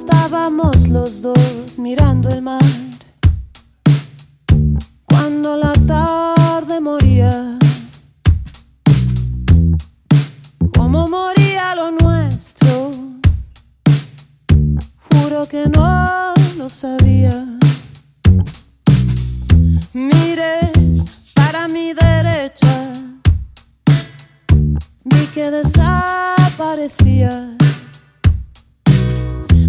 Estábamos los dos mirando el mar. Cuando la tarde moría, como moría lo nuestro, juro que no lo sabía. Mire para mi derecha, vi que desaparecía.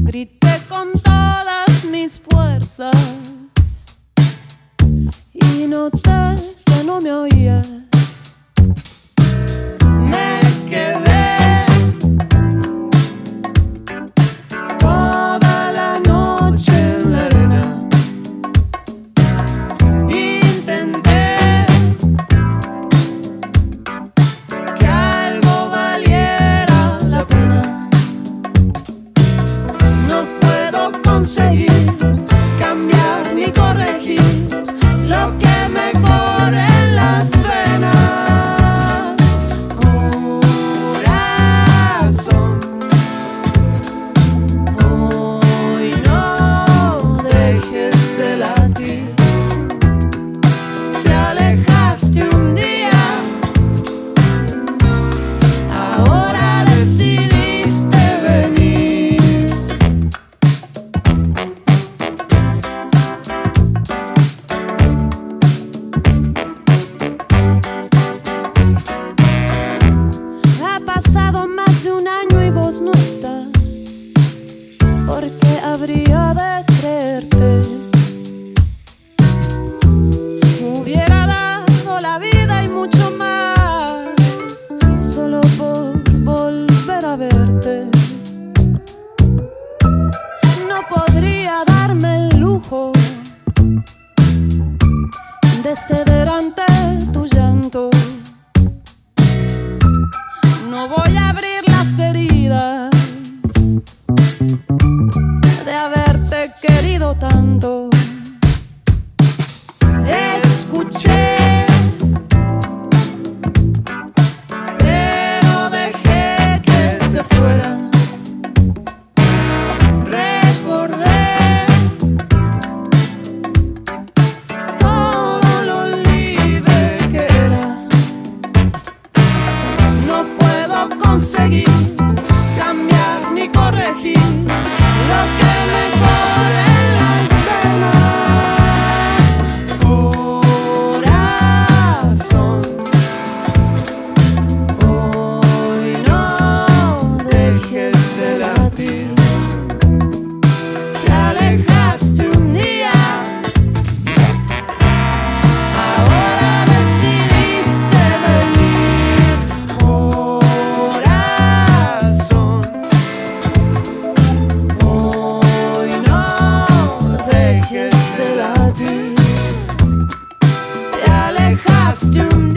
Grité con todas mis fuerzas y noté que no me oías. entonces. ceder ante tu llanto. No voy a abrir las heridas de haberte querido tanto. Escuché. conseguir. costume